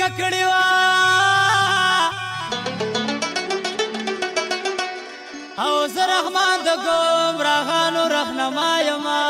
ککړی وا او زه رحمان د ګمراهانو رهنما یما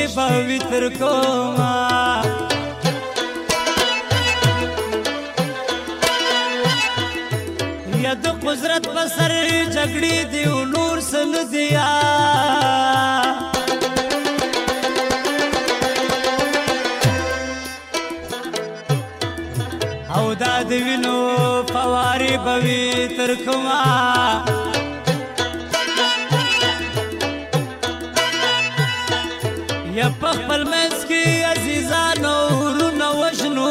شپې به وتر کوما یا د قدرت په سر جګړې دی نور سن دیا او دا دی وینو فوارې به وتر کوما یا په خپل منځ کې عزیزانو ورونه وژنو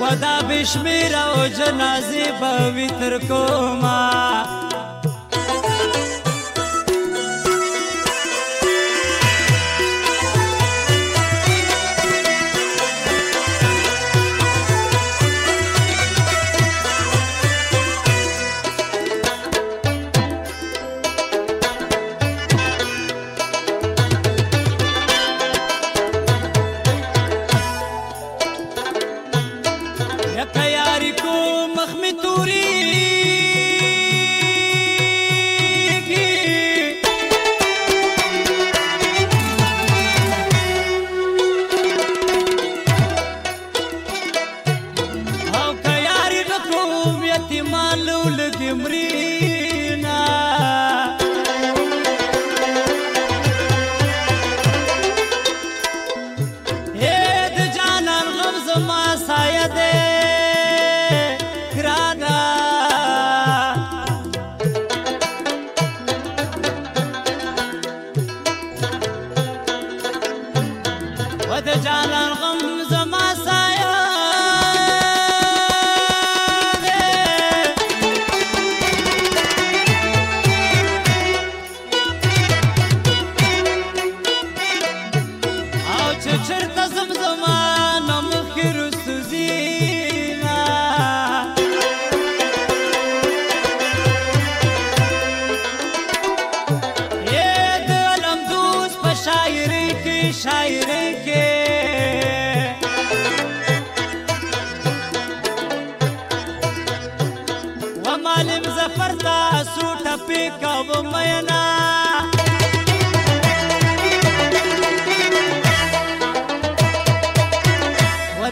ودا بشمیر او جنازې به وتر کوما يتيمان لولد يمري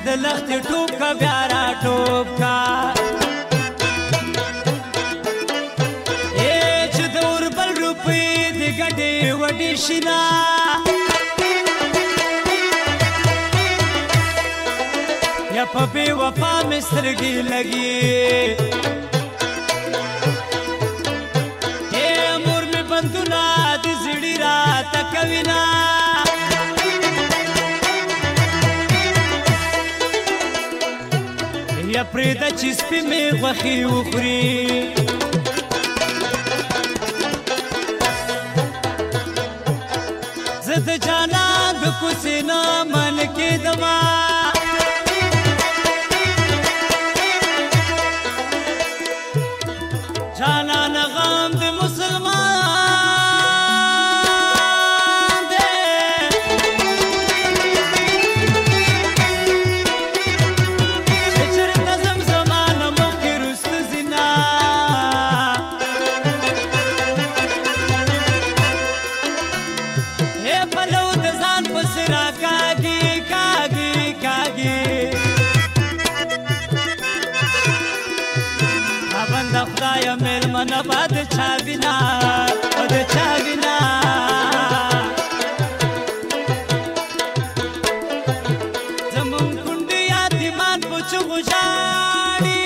د لختې ټوپ کا بیا را ټوپ کا چې د اوربل روپۍ د ګډې وډې شینا یا په بې وفا مې سترګې لګي کوینا پرېږده چې سپي مې غوښې وخوري زه د جانان د کوڅې نه ملکې دمه جانان ಮಾಯ ಮೇಲ್ ಮನ ಬದ ಛಾವಿನ ಬದ ಛಾವಿನ ಜಮಂ ಕುಂಡಿಯ ದಿಮಾನ್ ಪುಚು ಗುಜಾಡಿ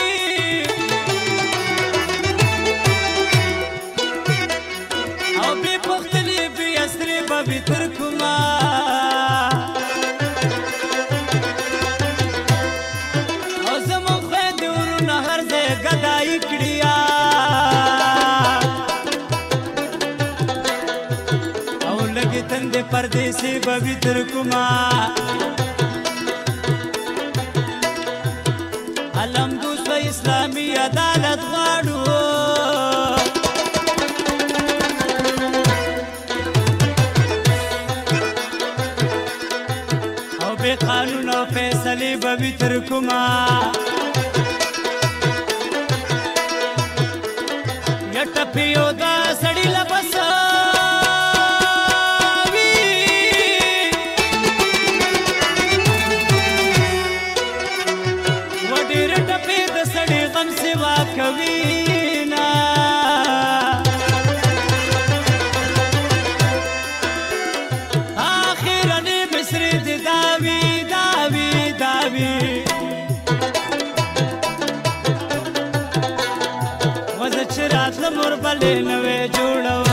ಅವಿ ಪುಖ್ತಲಿ ಬಿ ಅಸ್ರಿ ಬವಿ ತರ್ಕುಂ परदेसी पवित्र कुमार इस्लामी अदालत वाड़ो अबे कानून फैसले पवित्र कुमार यटपियो दा سبا کوي نه اخر نه مصر دې داوي داوي داوي وز چرات لمر بلې نوې جوړو